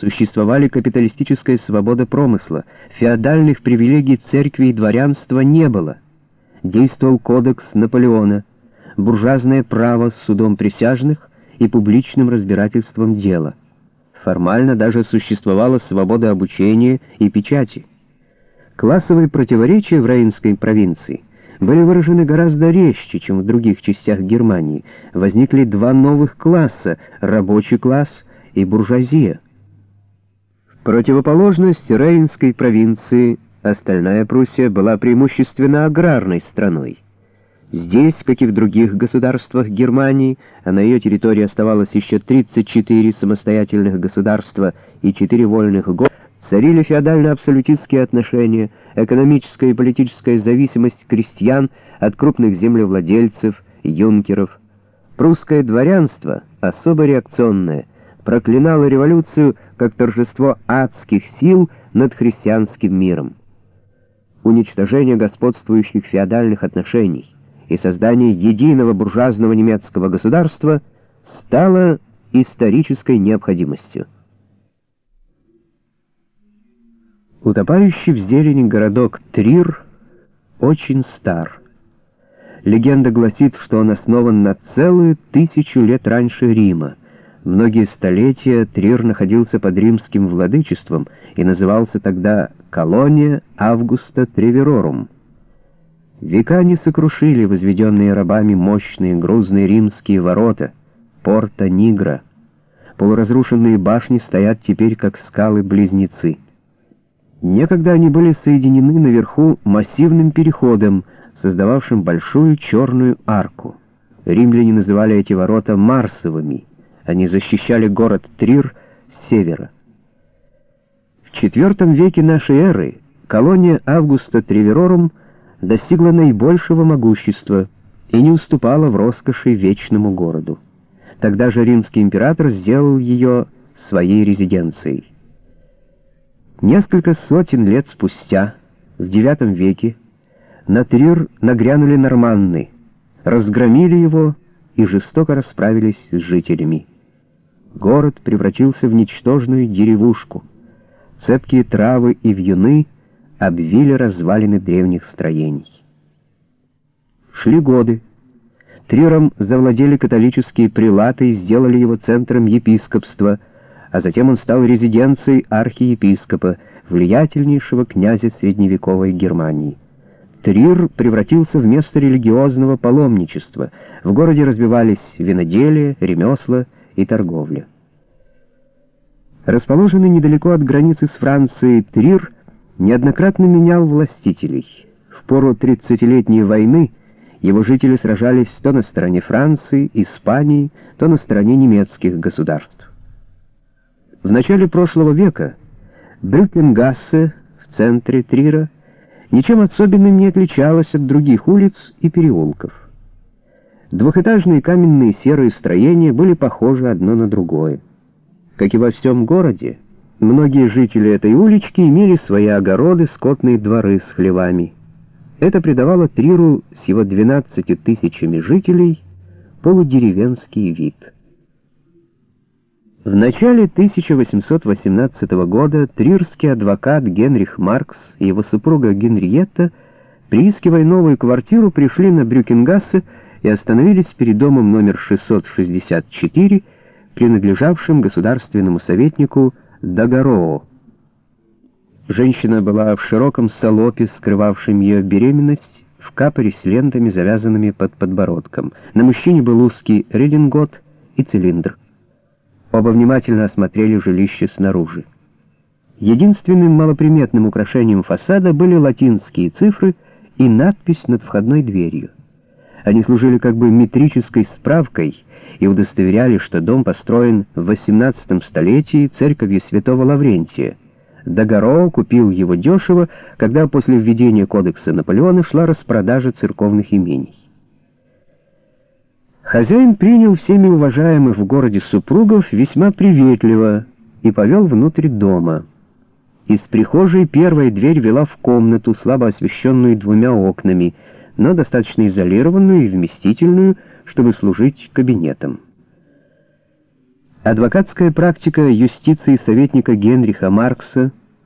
Существовали капиталистическая свобода промысла, феодальных привилегий церкви и дворянства не было. Действовал кодекс Наполеона, буржуазное право с судом присяжных и публичным разбирательством дела. Формально даже существовала свобода обучения и печати. Классовые противоречия в Рейнской провинции были выражены гораздо резче, чем в других частях Германии. Возникли два новых класса — рабочий класс и буржуазия. Противоположность Рейнской провинции остальная Пруссия была преимущественно аграрной страной. Здесь, как и в других государствах Германии, а на ее территории оставалось еще 34 самостоятельных государства и 4 вольных города, царили феодально-абсолютистские отношения, экономическая и политическая зависимость крестьян от крупных землевладельцев, юнкеров. Прусское дворянство, особо реакционное, проклинало революцию как торжество адских сил над христианским миром. Уничтожение господствующих феодальных отношений и создание единого буржуазного немецкого государства стало исторической необходимостью. Утопающий в зелени городок Трир очень стар. Легенда гласит, что он основан на целую тысячу лет раньше Рима. Многие столетия Трир находился под римским владычеством и назывался тогда «Колония Августа Треверорум». Века не сокрушили возведенные рабами мощные грузные римские ворота, порта Нигра. Полуразрушенные башни стоят теперь как скалы-близнецы. Некогда они были соединены наверху массивным переходом, создававшим большую черную арку. Римляне называли эти ворота Марсовыми. Они защищали город Трир с севера. В IV веке нашей эры колония Августа Треверорум достигла наибольшего могущества и не уступала в роскоши вечному городу. Тогда же римский император сделал ее своей резиденцией. Несколько сотен лет спустя, в IX веке, на Трир нагрянули норманны, разгромили его и жестоко расправились с жителями. Город превратился в ничтожную деревушку. Цепкие травы и вьюны обвили развалины древних строений. Шли годы. Триром завладели католические прилаты и сделали его центром епископства — а затем он стал резиденцией архиепископа, влиятельнейшего князя средневековой Германии. Трир превратился в место религиозного паломничества. В городе развивались виноделие, ремесла и торговля. Расположенный недалеко от границы с Францией Трир неоднократно менял властителей. В пору тридцатилетней войны его жители сражались то на стороне Франции, Испании, то на стороне немецких государств. В начале прошлого века Брюкенгассе в центре Трира ничем особенным не отличалась от других улиц и переулков. Двухэтажные каменные серые строения были похожи одно на другое. Как и во всем городе, многие жители этой улички имели свои огороды, скотные дворы с хлевами. Это придавало Триру с его 12 тысячами жителей полудеревенский вид. В начале 1818 года трирский адвокат Генрих Маркс и его супруга Генриетта, приискивая новую квартиру, пришли на Брюкенгассе и остановились перед домом номер 664, принадлежавшим государственному советнику Дагароу. Женщина была в широком салопе, скрывавшем ее беременность, в капоре с лентами, завязанными под подбородком. На мужчине был узкий редингот и цилиндр. Оба внимательно осмотрели жилище снаружи. Единственным малоприметным украшением фасада были латинские цифры и надпись над входной дверью. Они служили как бы метрической справкой и удостоверяли, что дом построен в XVIII столетии церковью святого Лаврентия. Дагоро купил его дешево, когда после введения кодекса Наполеона шла распродажа церковных имений. Хозяин принял всеми уважаемых в городе супругов весьма приветливо и повел внутрь дома. Из прихожей первая дверь вела в комнату, слабо освещенную двумя окнами, но достаточно изолированную и вместительную, чтобы служить кабинетом. Адвокатская практика юстиции советника Генриха Маркса –